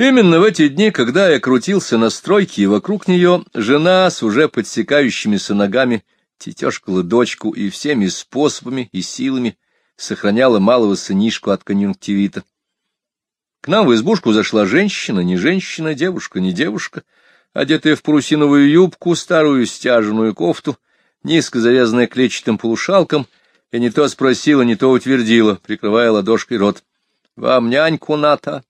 Именно в эти дни, когда я крутился на стройке, и вокруг нее жена с уже подсекающимися ногами тетешкала дочку и всеми способами и силами сохраняла малого сынишку от конъюнктивита. К нам в избушку зашла женщина, не женщина, девушка, не девушка, одетая в парусиновую юбку, старую стяженую кофту, низко завязанная клетчатым полушалком, и не то спросила, не то утвердила, прикрывая ладошкой рот. — Вам няньку надо? —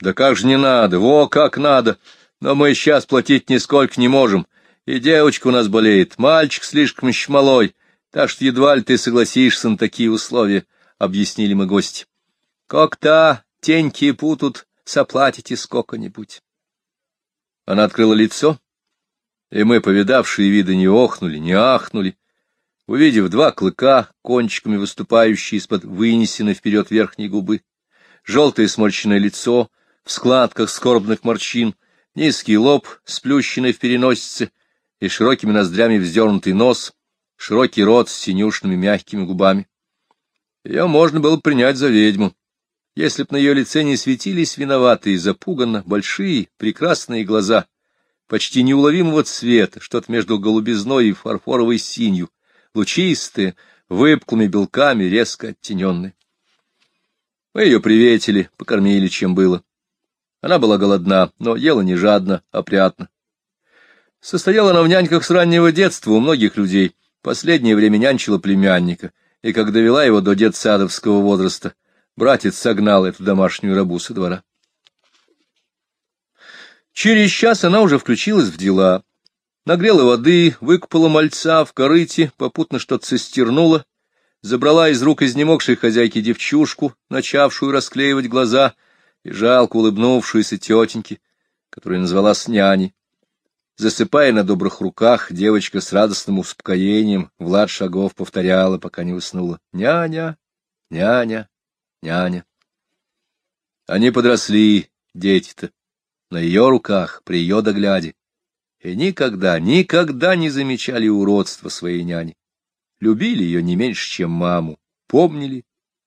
Да как же не надо, во как надо, но мы сейчас платить нисколько не можем, и девочка у нас болеет, мальчик слишком еще малой, так что едва ли ты согласишься на такие условия, — объяснили мы гости. Как-то теньки путут, соплатите сколько-нибудь. Она открыла лицо, и мы, повидавшие виды, не охнули, не ахнули, увидев два клыка, кончиками выступающие из-под вынесенной вперед верхней губы, желтое сморщенное лицо в складках скорбных морщин, низкий лоб, сплющенный в переносице, и широкими ноздрями вздернутый нос, широкий рот с синюшными мягкими губами. Ее можно было принять за ведьму, если б на ее лице не светились виноватые, запуганно, большие, прекрасные глаза, почти неуловимого цвета, что-то между голубизной и фарфоровой синью, лучистые, выпуклыми белками, резко оттененные. Мы ее приветили, покормили, чем было. Она была голодна, но ела не жадно, опрятно. Состояла она в няньках с раннего детства у многих людей, последнее время нянчила племянника, и как довела его до детсадовского возраста — Братец согнал эту домашнюю рабу со двора. Через час она уже включилась в дела. Нагрела воды, выкупала мальца в корыте, попутно что-то цистернула, забрала из рук изнемогшей хозяйки девчушку, начавшую расклеивать глаза, и жалко улыбнувшуюся тетеньки, которую назвала с няней. Засыпая на добрых руках, девочка с радостным успокоением Влад шагов повторяла, пока не уснула. «Няня, няня, няня. Они подросли, дети-то, на ее руках, при ее догляде, и никогда, никогда не замечали уродства своей няни. Любили ее не меньше, чем маму, помнили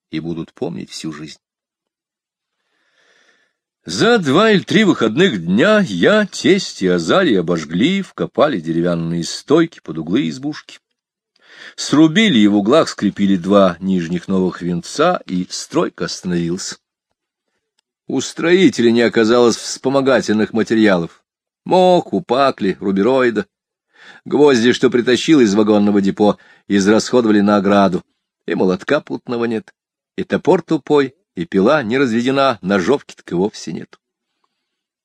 и будут помнить всю жизнь. За два или три выходных дня я, тесть и Азарий обожгли, вкопали деревянные стойки под углы избушки. Срубили и в углах скрепили два нижних новых венца, и стройка остановился. У строителя не оказалось вспомогательных материалов. Мох, упакли, рубероида. Гвозди, что притащил из вагонного депо, израсходовали на ограду. И молотка путного нет, и топор тупой, и пила не разведена, ножовки так и вовсе нет.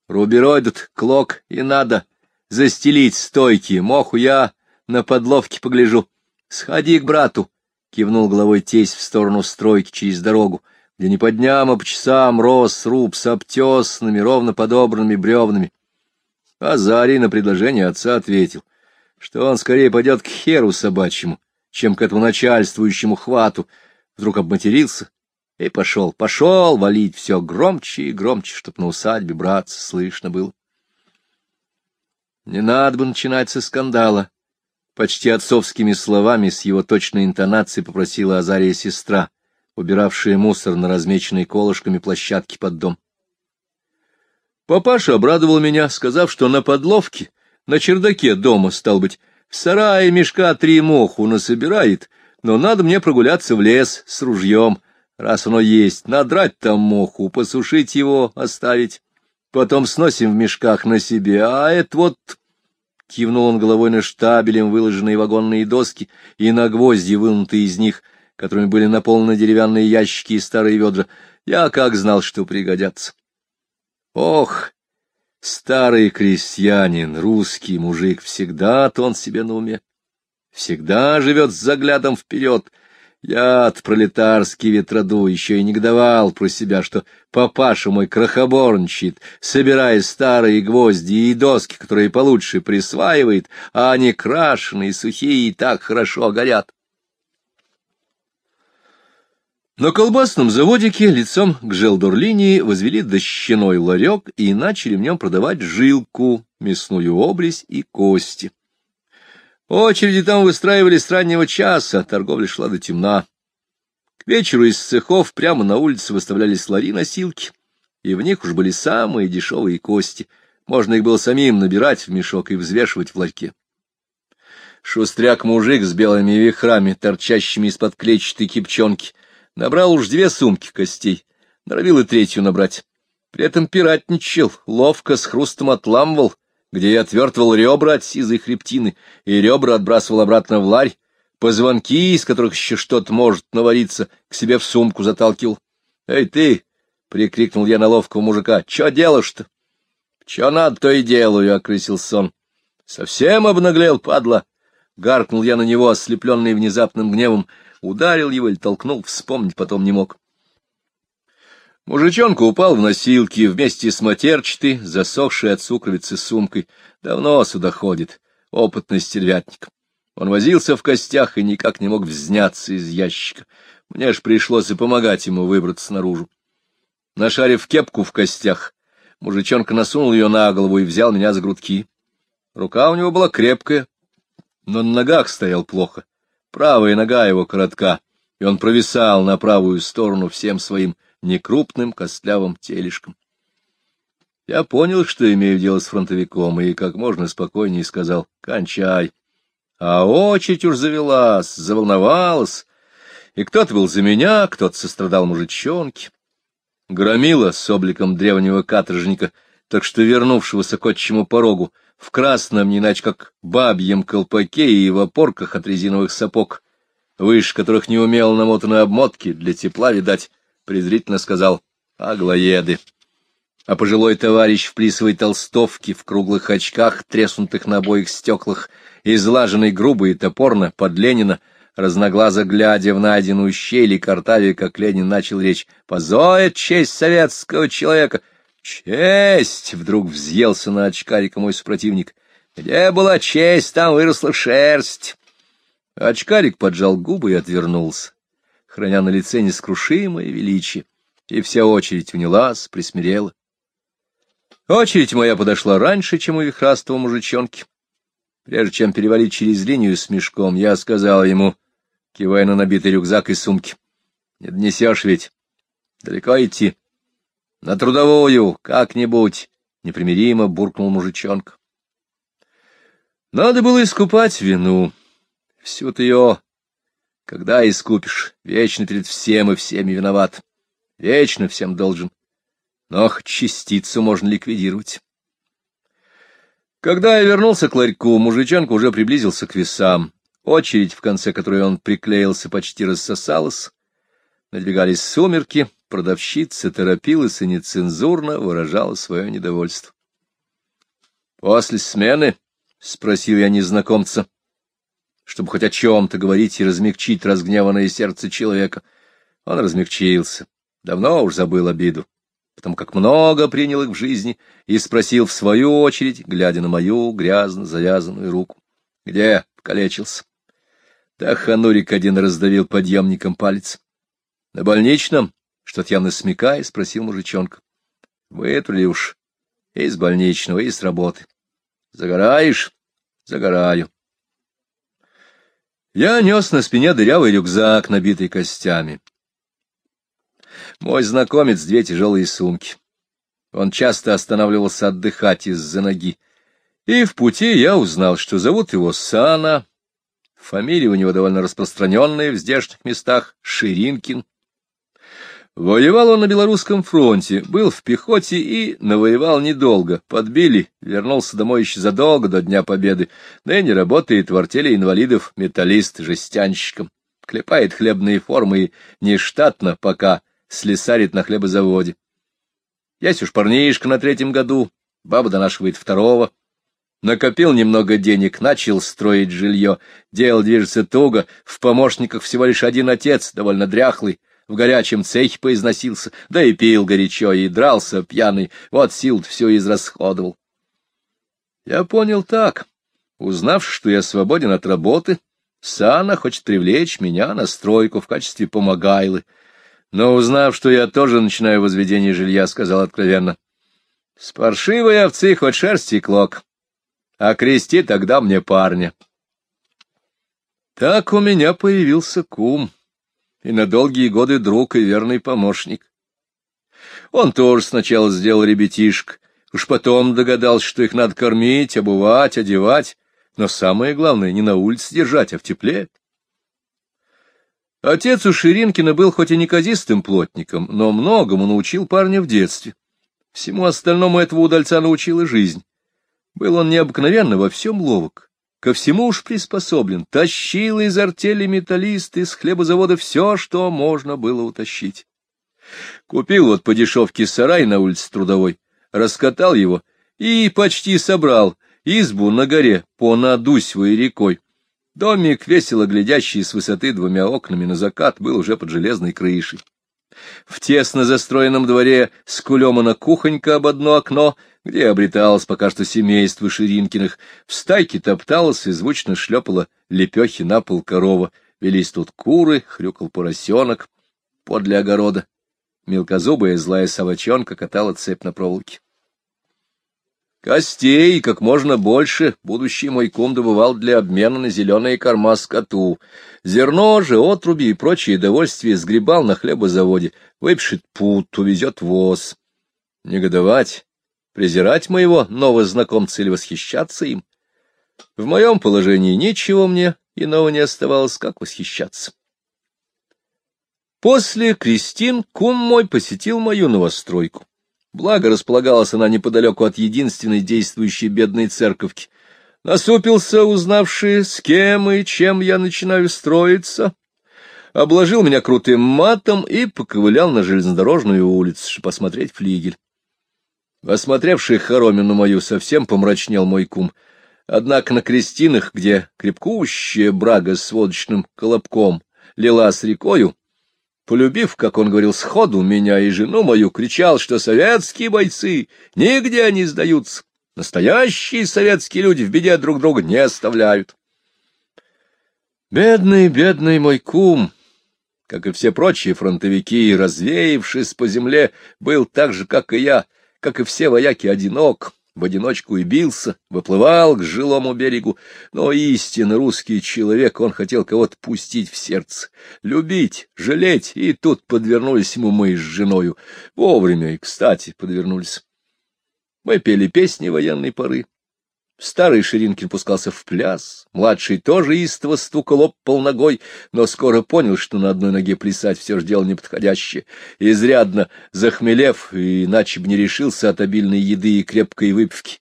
Рубероидут, клок и надо застелить стойки, моху я на подловке погляжу. — Сходи к брату, — кивнул головой тесть в сторону стройки через дорогу, где не по дням, а по часам рос сруб с обтесанными, ровно подобранными бревнами. Азарий на предложение отца ответил, что он скорее пойдет к херу собачьему, чем к этому начальствующему хвату. Вдруг обматерился и пошел, пошел валить все громче и громче, чтоб на усадьбе братца слышно было. Не надо бы начинать со скандала, Почти отцовскими словами с его точной интонацией попросила Азария сестра, убиравшая мусор на размеченной колышками площадке под дом. Папаша обрадовал меня, сказав, что на подловке, на чердаке дома, стал быть, в сарае мешка три моху насобирает, но надо мне прогуляться в лес с ружьем, раз оно есть, надрать там моху, посушить его, оставить. Потом сносим в мешках на себе, а это вот Кивнул он головой на штабелем выложенные вагонные доски и на гвозди, вынутые из них, которыми были наполнены деревянные ящики и старые ведра. Я как знал, что пригодятся. Ох, старый крестьянин, русский мужик, всегда-то он себе на уме. Всегда живет с заглядом вперед — я от пролетарский ветроду еще и негодовал про себя, что папаша мой крохоборничает, собирая старые гвозди и доски, которые получше присваивает, а они крашеные, сухие и так хорошо горят. На колбасном заводике лицом к желдор-линии возвели дощаной ларек и начали в нем продавать жилку, мясную облизь и кости. Очереди там выстраивались с раннего часа, торговля шла до темна. К вечеру из цехов прямо на улице выставлялись лари-носилки, и в них уж были самые дешевые кости. Можно их было самим набирать в мешок и взвешивать в ларьке. Шустряк-мужик с белыми вихрами, торчащими из-под клетчатой кипчонки, набрал уж две сумки костей, норовил и третью набрать. При этом пиратничал, ловко с хрустом отламывал, где я отвертывал ребра от сизой хребтины, и ребра отбрасывал обратно в ларь, позвонки, из которых еще что-то может навариться, к себе в сумку заталкивал. — Эй, ты! — прикрикнул я на ловкого мужика. — Чё делаешь-то? — Чё надо, то и делаю, — окрысил сон. — Совсем обнаглел, падла! — гаркнул я на него, ослепленный внезапным гневом. Ударил его или толкнул, вспомнить потом не мог. Мужичонка упал в носилки вместе с матерчатой, засохшей от сукровицы сумкой. Давно сюда ходит, опытный стервятник. Он возился в костях и никак не мог взняться из ящика. Мне ж пришлось и помогать ему выбраться наружу. Нашарив кепку в костях, мужичонка насунул ее на голову и взял меня за грудки. Рука у него была крепкая, но на ногах стоял плохо. Правая нога его коротка, и он провисал на правую сторону всем своим некрупным костлявым телешком. Я понял, что имею дело с фронтовиком, и как можно спокойнее сказал «Кончай». А очередь уж завелась, заволновалась, и кто-то был за меня, кто-то сострадал мужичонке. Громила с обликом древнего каторжника, так что вернувшегося к отчему порогу, в красном, не иначе как бабьем колпаке и в опорках от резиновых сапог, выше которых не умел намотаны обмотки, для тепла, видать, презрительно сказал «Аглоеды». А пожилой товарищ в плисовой толстовке, в круглых очках, треснутых на обоих стеклах, излаженный грубо и топорно, под Ленина, разноглазо глядя в найденную щель и картаве, как Ленин начал речь, «Позоет честь советского человека!» «Честь!» — вдруг взъелся на очкарика мой супротивник. «Где была честь, там выросла шерсть!» Очкарик поджал губы и отвернулся храня на лице нескрушимое величие, и вся очередь унялась, присмирела. Очередь моя подошла раньше, чем у вихрастого мужичонки. Прежде чем перевалить через линию с мешком, я сказал ему, кивая на набитый рюкзак и сумки, — Не донесешь ведь? Далеко идти? — На трудовую, как-нибудь, — непримиримо буркнул мужичонка. Надо было искупать вину. Всю-то ее когда искупишь? Вечно перед всем и всеми виноват. Вечно всем должен. Но частицу можно ликвидировать. Когда я вернулся к ларьку, мужичонка уже приблизился к весам. Очередь, в конце которой он приклеился, почти рассосалась. Надвигались сумерки, продавщица торопилась и нецензурно выражала свое недовольство. — После смены? — спросил я незнакомца чтобы хоть о чем-то говорить и размягчить разгневанное сердце человека. Он размягчился, давно уж забыл обиду, потому как много принял их в жизни, и спросил в свою очередь, глядя на мою грязно завязанную руку. — Где? — покалечился. Да ханурик один раздавил подъемником палец. — На больничном? — что-то явно смекая, спросил мужичонка. — Вытрули уж. И из больничного, и с работы. — Загораешь? — Загораю. Я нес на спине дырявый рюкзак, набитый костями. Мой знакомец две тяжелые сумки. Он часто останавливался отдыхать из-за ноги. И в пути я узнал, что зовут его Сана. Фамилия у него довольно распространенная в здешних местах — Ширинкин. Воевал он на Белорусском фронте, был в пехоте и навоевал недолго. Подбили, вернулся домой еще задолго до Дня Победы. Ныне работает в артели инвалидов металлист-жестянщиком. Клепает хлебные формы и нештатно пока слесарит на хлебозаводе. Ясь уж парнишка на третьем году, баба донашивает второго. Накопил немного денег, начал строить жилье. Дело движется туго, в помощниках всего лишь один отец, довольно дряхлый в горячем цехе поизносился, да и пил горячо, и дрался пьяный, вот сил все израсходовал. Я понял так. Узнав, что я свободен от работы, Сана хочет привлечь меня на стройку в качестве помогайлы. Но узнав, что я тоже начинаю возведение жилья, сказал откровенно. — С паршивой овцы хоть шерсти клок, а крести тогда мне парня. Так у меня появился кум и на долгие годы друг и верный помощник. Он тоже сначала сделал ребятишек, уж потом догадался, что их надо кормить, обувать, одевать, но самое главное — не на улице держать, а в тепле. Отец у Ширинкина был хоть и неказистым плотником, но многому научил парня в детстве. Всему остальному этого удальца научила жизнь. Был он необыкновенно во всем ловок, ко всему уж приспособлен, тащил из артели металлист из хлебозавода все, что можно было утащить. Купил вот по дешевке сарай на улице Трудовой, раскатал его и почти собрал избу на горе по Надусьвой рекой. Домик, весело глядящий с высоты двумя окнами на закат, был уже под железной крышей. В тесно застроенном дворе скулемана кухонька об одно окно, где обреталось пока что семейство Ширинкиных, в стайке топталась и звучно шлепала лепехи на пол корова, велись тут куры, хрюкал поросенок подле огорода. Мелкозубая злая совочонка катала цепь на проволоке. Костей как можно больше будущий мой кум добывал для обмена на зеленые корма скоту. Зерно же, отруби и прочие довольствия сгребал на хлебозаводе, выпишет пут, увезет воз. Негодовать, презирать моего нового знакомца или восхищаться им. В моем положении ничего мне иного не оставалось, как восхищаться. После Кристин кум мой посетил мою новостройку. Благо располагалась она неподалеку от единственной действующей бедной церковки. Насупился, узнавший, с кем и чем я начинаю строиться, обложил меня крутым матом и поковылял на железнодорожную улицу, чтобы посмотреть флигель. Осмотревший хоромину мою, совсем помрачнел мой кум. Однако на крестинах, где крепкущая брага с водочным колобком лила с рекою, полюбив, как он говорил, сходу меня и жену мою, кричал, что советские бойцы нигде не сдаются, настоящие советские люди в беде друг друга не оставляют. Бедный, бедный мой кум, как и все прочие фронтовики, развеявшись по земле, был так же, как и я, как и все вояки, одинок, в одиночку и бился, выплывал к жилому берегу, но истинно русский человек, он хотел кого-то пустить в сердце, любить, жалеть, и тут подвернулись ему мы с женою. Вовремя и, кстати, подвернулись. Мы пели песни военной поры. Старый Ширинкин пускался в пляс, младший тоже истово стукал об пол ногой, но скоро понял, что на одной ноге плясать все же дело неподходящее. Изрядно захмелев, иначе бы не решился от обильной еды и крепкой выпивки.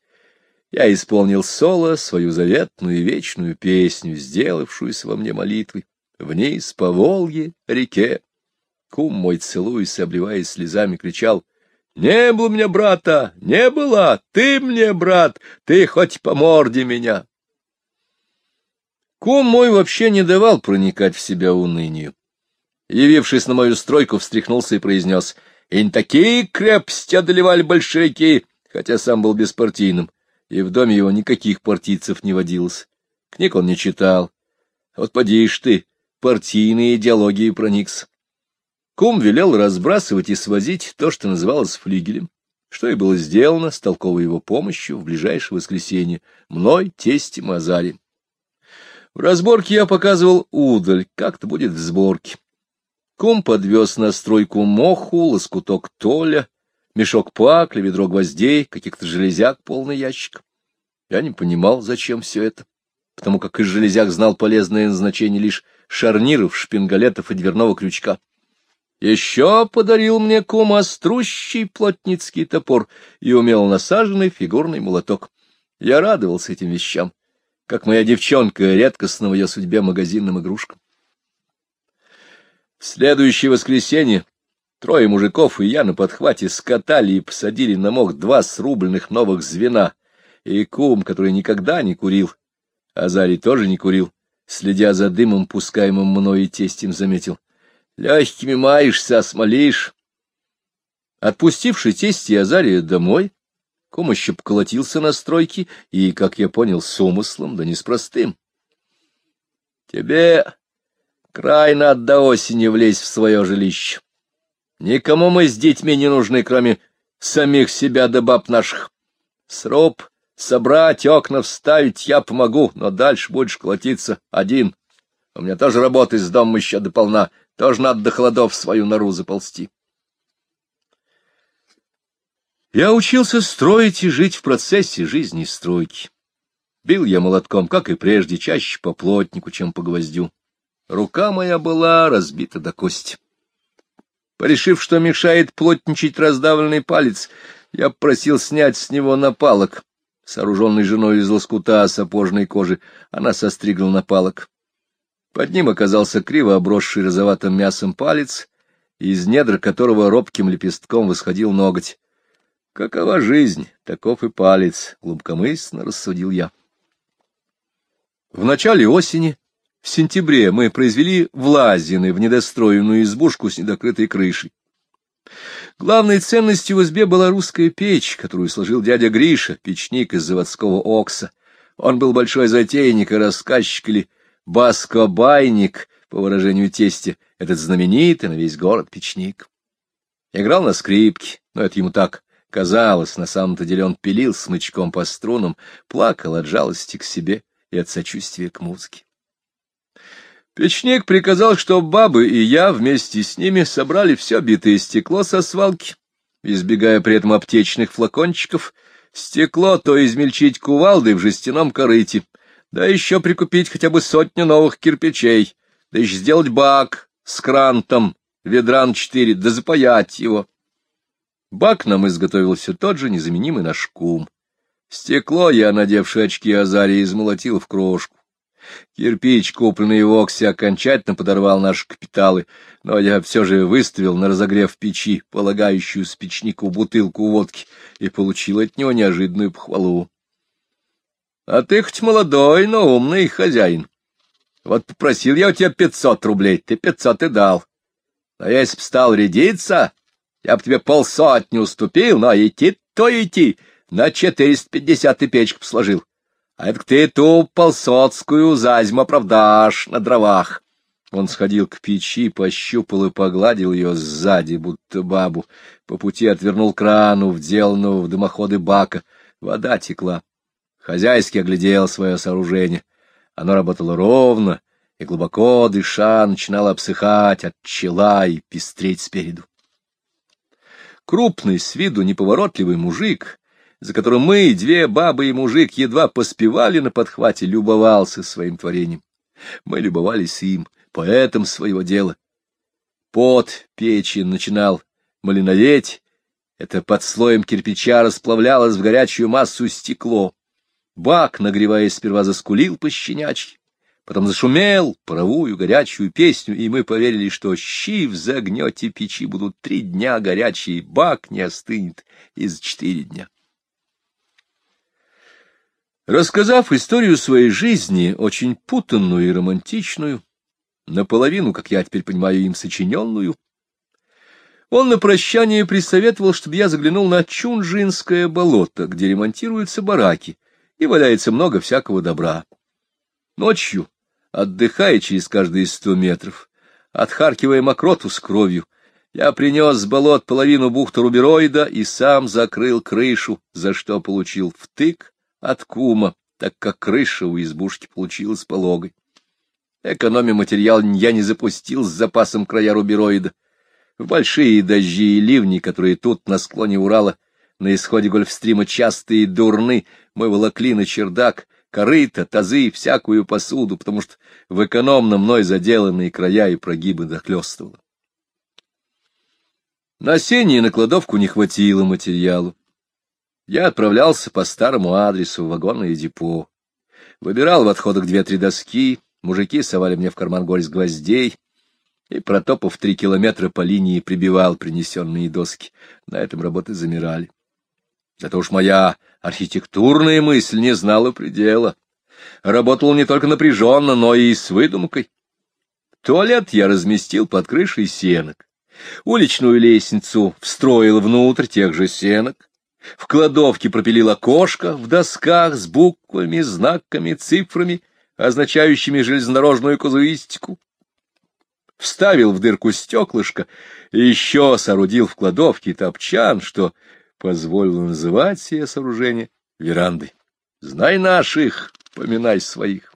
Я исполнил соло, свою заветную и вечную песню, сделавшуюся во мне молитвой. Вниз по Волге, реке. Кум мой, целуясь, обливаясь слезами, кричал — не было у меня брата, не было, ты мне, брат, ты хоть по морде меня. Кум мой вообще не давал проникать в себя унынию. Явившись на мою стройку, встряхнулся и произнес, «Инь такие крепости одолевали большевики», хотя сам был беспартийным, и в доме его никаких партийцев не водилось. Книг он не читал. Вот поди ж ты, партийные идеологии проникся. Кум велел разбрасывать и свозить то, что называлось флигелем, что и было сделано с толковой его помощью в ближайшее воскресенье, мной, тестем Азари. В разборке я показывал удаль, как-то будет в сборке. Кум подвез на стройку моху, лоскуток толя, мешок пакли, ведро гвоздей, каких-то железяк, полный ящик. Я не понимал, зачем все это, потому как из железяк знал полезное назначение лишь шарниров, шпингалетов и дверного крючка. Еще подарил мне кум острущий плотницкий топор и умел насаженный фигурный молоток. Я радовался этим вещам, как моя девчонка редкостного ее судьбе магазинным игрушкам. В следующее воскресенье трое мужиков и я на подхвате скатали и посадили на мох два срубленных новых звена, и кум, который никогда не курил, Азарий тоже не курил, следя за дымом, пускаемым мной и тестем, заметил. Легкими маешься, смолишь. Отпустивший тесть и Азария домой, ком еще поколотился на стройке и, как я понял, с умыслом, да не с простым. Тебе край надо до осени влезть в свое жилище. Никому мы с детьми не нужны, кроме самих себя да баб наших. Сруб, собрать, окна вставить я помогу, но дальше будешь колотиться один. У меня тоже работы с домом еще дополна. Тоже надо до холодов свою нору заползти. Я учился строить и жить в процессе жизни стройки. Бил я молотком, как и прежде, чаще по плотнику, чем по гвоздю. Рука моя была разбита до кости. Порешив, что мешает плотничать раздавленный палец, я просил снять с него напалок. Сооруженный женой из лоскута сапожной кожи, она состригла напалок. Под ним оказался криво обросший розоватым мясом палец, из недр которого робким лепестком восходил ноготь. Какова жизнь, таков и палец, глубокомысленно рассудил я. В начале осени, в сентябре, мы произвели влазины в недостроенную избушку с недокрытой крышей. Главной ценностью в избе была русская печь, которую сложил дядя Гриша, печник из заводского Окса. Он был большой затейник и рассказчик или баскобайник, по выражению тестя, этот знаменитый на весь город печник. Играл на скрипке, но это ему так казалось, на самом-то деле он пилил смычком по струнам, плакал от жалости к себе и от сочувствия к музыке. Печник приказал, чтобы бабы и я вместе с ними собрали все битое стекло со свалки, избегая при этом аптечных флакончиков, стекло то измельчить кувалдой в жестяном корыте, да еще прикупить хотя бы сотню новых кирпичей, да еще сделать бак с крантом, ведран четыре, да запаять его. Бак нам изготовил все тот же незаменимый наш кум. Стекло я, надевший очки Азарии, измолотил в крошку. Кирпич, купленный в Оксе, окончательно подорвал наши капиталы, но я все же выставил на разогрев печи, полагающую с печнику бутылку водки, и получил от него неожиданную похвалу. — А ты хоть молодой, но умный хозяин. Вот попросил я у тебя пятьсот рублей, ты пятьсот и дал. А если б стал рядиться, я б тебе полсотни уступил, но идти то идти, на четыреста пятьдесят и печку сложил. А это ты ту полсотскую зазьму оправдашь на дровах. Он сходил к печи, пощупал и погладил ее сзади, будто бабу. По пути отвернул крану, вделанного в дымоходы бака. Вода текла. Хозяйский оглядел свое сооружение. Оно работало ровно, и глубоко дыша начинало обсыхать от чела и пестреть спереду. Крупный, с виду неповоротливый мужик за которым мы, две бабы и мужик, едва поспевали на подхвате, любовался своим творением. Мы любовались им, поэтом своего дела. Под печи начинал малиноветь, это под слоем кирпича расплавлялось в горячую массу стекло. Бак, нагреваясь, сперва заскулил по щенячьи, потом зашумел паровую горячую песню, и мы поверили, что щи в загнете печи будут три дня горячие, бак не остынет из четыре дня. Рассказав историю своей жизни, очень путанную и романтичную, наполовину, как я теперь понимаю, им сочиненную, он на прощание присоветовал, чтобы я заглянул на Чунжинское болото, где ремонтируются бараки, и валяется много всякого добра. Ночью, отдыхая через каждые сто метров, отхаркивая мокроту с кровью, я принес с болот половину бухты рубероида и сам закрыл крышу, за что получил втык от кума, так как крыша у избушки получилась пологой. Экономя материал я не запустил с запасом края рубероида. В большие дожди и ливни, которые тут на склоне Урала на исходе гольфстрима частые и дурны, мы волокли на чердак корыто, тазы, всякую посуду, потому что в экономно мной заделанные края и прогибы дохлёстывало. На сене и на кладовку не хватило материалу. Я отправлялся по старому адресу в вагонное депо. Выбирал в отходах две-три доски, мужики совали мне в карман горсть гвоздей, и, протопав три километра по линии, прибивал принесенные доски. На этом работы замирали. Зато уж моя архитектурная мысль не знала предела. Работал не только напряженно, но и с выдумкой. Туалет я разместил под крышей сенок. Уличную лестницу встроил внутрь тех же сенок. В кладовке пропилил окошко в досках с буквами, знаками, цифрами, означающими железнодорожную казуистику. Вставил в дырку стеклышко и еще соорудил в кладовке топчан, что позволило называть сие сооружение верандой. Знай наших, поминай своих.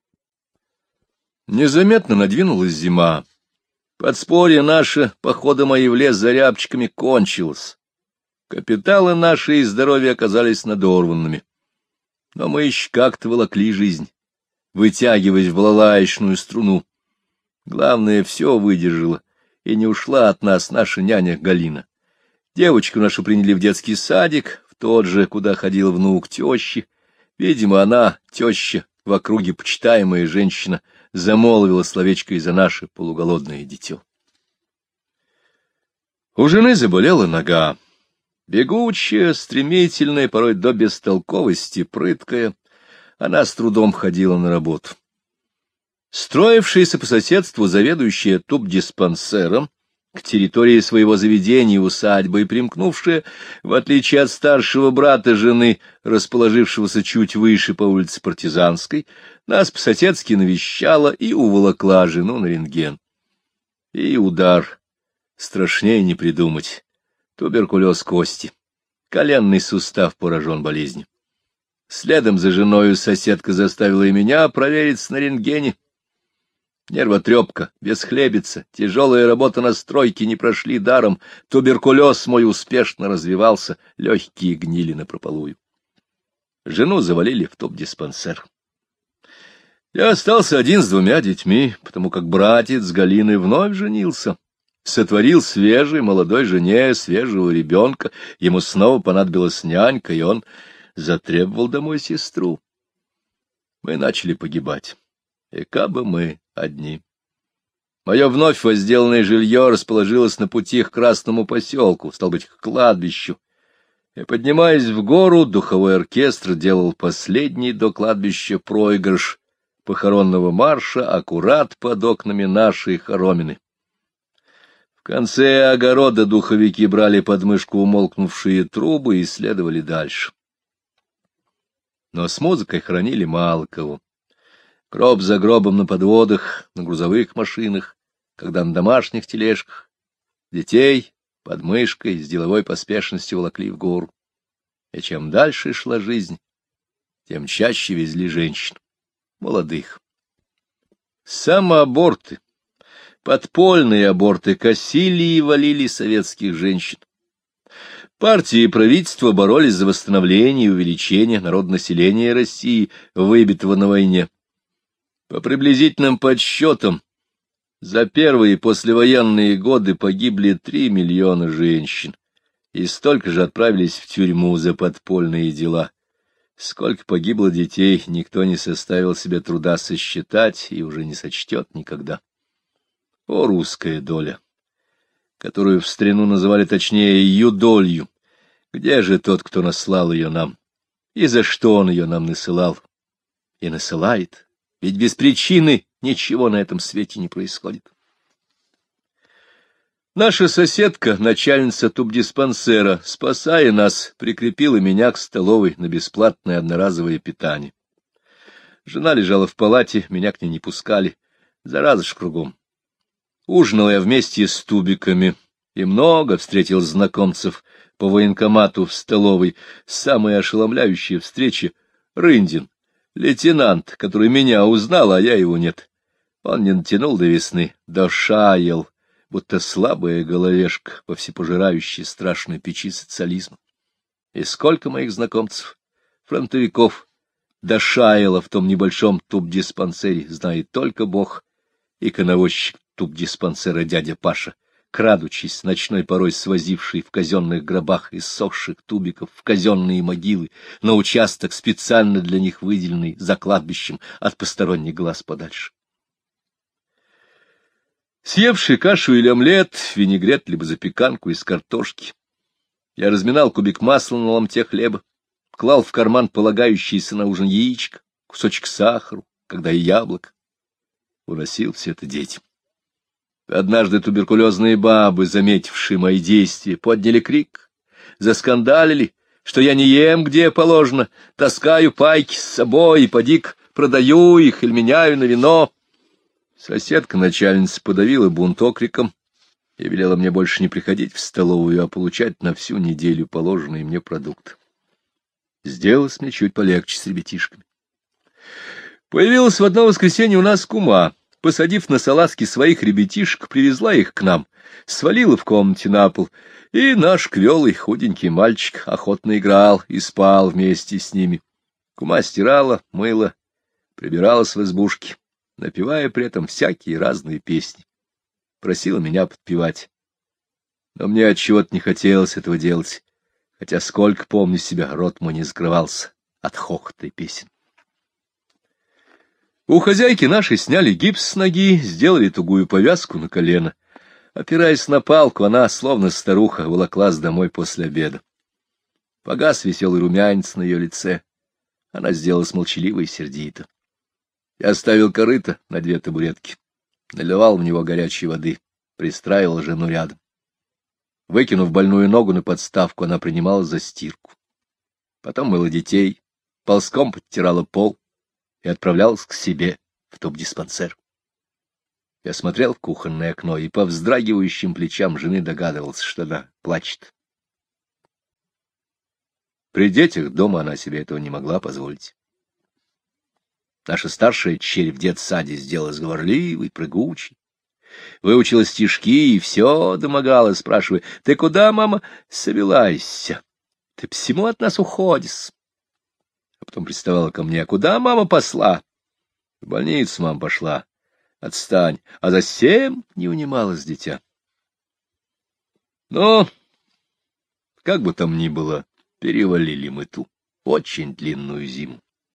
Незаметно надвинулась зима. Подспорье наше, похода мои в лес за рябчиками, кончилось. Капиталы наши и здоровье оказались надорванными. Но мы еще как-то волокли жизнь, вытягиваясь в балалаечную струну. Главное, все выдержало, и не ушла от нас наша няня Галина. Девочку нашу приняли в детский садик, в тот же, куда ходил внук тещи. Видимо, она, теща, в округе почитаемая женщина, замолвила словечко и за наше полуголодное дитё. У жены заболела нога. Бегучая, стремительная, порой до бестолковости, прыткая, она с трудом ходила на работу. Строившаяся по соседству заведующая туб-диспансером, к территории своего заведения усадьбы примкнувшая, в отличие от старшего брата жены, расположившегося чуть выше по улице Партизанской, нас по-соседски навещала и уволокла жену на рентген. И удар. Страшнее не придумать. Туберкулез кости. Коленный сустав поражен болезнью. Следом за женою соседка заставила и меня проверить на рентгене. Нервотрепка, бесхлебица, тяжелая работа на стройке не прошли даром, туберкулез мой успешно развивался, легкие гнили напропалую. Жену завалили в топ-диспансер. Я остался один с двумя детьми, потому как братец с Галиной вновь женился сотворил свежей молодой жене свежего ребенка, ему снова понадобилась нянька, и он затребовал домой сестру. Мы начали погибать, и кабы мы одни. Мое вновь возделанное жилье расположилось на пути к Красному поселку, стал быть, к кладбищу. И, поднимаясь в гору, духовой оркестр делал последний до кладбища проигрыш похоронного марша аккурат под окнами нашей хоромины конце огорода духовики брали под мышку умолкнувшие трубы и следовали дальше. Но с музыкой хранили мало кого. Гроб за гробом на подводах, на грузовых машинах, когда на домашних тележках. Детей под мышкой с деловой поспешностью волокли в гору. И чем дальше шла жизнь, тем чаще везли женщин, молодых. Самоаборты Подпольные аборты косили и валили советских женщин. Партии и правительство боролись за восстановление и увеличение народонаселения России, выбитого на войне. По приблизительным подсчетам, за первые послевоенные годы погибли три миллиона женщин, и столько же отправились в тюрьму за подпольные дела. Сколько погибло детей, никто не составил себе труда сосчитать и уже не сочтет никогда. О, русская доля, которую в старину называли точнее юдолью. Где же тот, кто наслал ее нам? И за что он ее нам насылал? И насылает, ведь без причины ничего на этом свете не происходит. Наша соседка, начальница тубдиспансера, спасая нас, прикрепила меня к столовой на бесплатное одноразовое питание. Жена лежала в палате, меня к ней не пускали. Зараза ж кругом. Ужинал я вместе с тубиками и много встретил знакомцев по военкомату в столовой. Самая ошеломляющая встреча — Рындин, лейтенант, который меня узнал, а я его нет. Он не натянул до весны, дошаял, будто слабая головешка во всепожирающей страшной печи социализма. И сколько моих знакомцев, фронтовиков, дошаяло в том небольшом туб-диспансере, знает только Бог и коновозчик туб-диспансера дядя Паша, крадучись ночной порой свозивший в казенных гробах из сохших тубиков в казенные могилы, на участок, специально для них выделенный за кладбищем от посторонних глаз подальше. Съевший кашу или омлет, винегрет, либо запеканку из картошки, я разминал кубик масла на ломте хлеба, клал в карман полагающийся на ужин яичко, кусочек сахара, когда и яблок, уносил все это детям. Однажды туберкулезные бабы, заметившие мои действия, подняли крик, заскандалили, что я не ем, где положено, таскаю пайки с собой, и подик продаю их или меняю на вино. Соседка-начальница подавила бунт окриком и велела мне больше не приходить в столовую, а получать на всю неделю положенные мне продукты. Сделалось мне чуть полегче с ребятишками. Появилась в одно воскресенье у нас кума, посадив на салазки своих ребятишек, привезла их к нам. свалила в комнате на пол, и наш квелый худенький мальчик охотно играл и спал вместе с ними. Кума стирала, мыла, прибиралась в избушке, напевая при этом всякие разные песни. Просила меня подпевать. Но мне отчего-то не хотелось этого делать, хотя сколько помню себя, рот мой не скрывался от хохота и песен. У хозяйки нашей сняли гипс с ноги, сделали тугую повязку на колено. Опираясь на палку, она, словно старуха, волоклась домой после обеда. Погас веселый румянец на ее лице. Она сделалась молчаливой и сердито. Я оставил корыто на две табуретки, наливал в него горячей воды, пристраивал жену рядом. Выкинув больную ногу на подставку, она принимала за стирку. Потом мыла детей, ползком подтирала пол, и отправлялась к себе в топ-диспансер. Я смотрел в кухонное окно и по вздрагивающим плечам жены догадывался, что она плачет. При детях дома она себе этого не могла позволить. Наша старшая череп в детсаде сделалась говорливой, прыгучей. Выучила стишки и все домогала, спрашивая, «Ты куда, мама, собилайся? Ты всему от нас уходишь?» А потом приставала ко мне. — Куда мама посла? — В больницу мама пошла. — Отстань. А за семь не унималась дитя. Но, как бы там ни было, перевалили мы ту очень длинную зиму.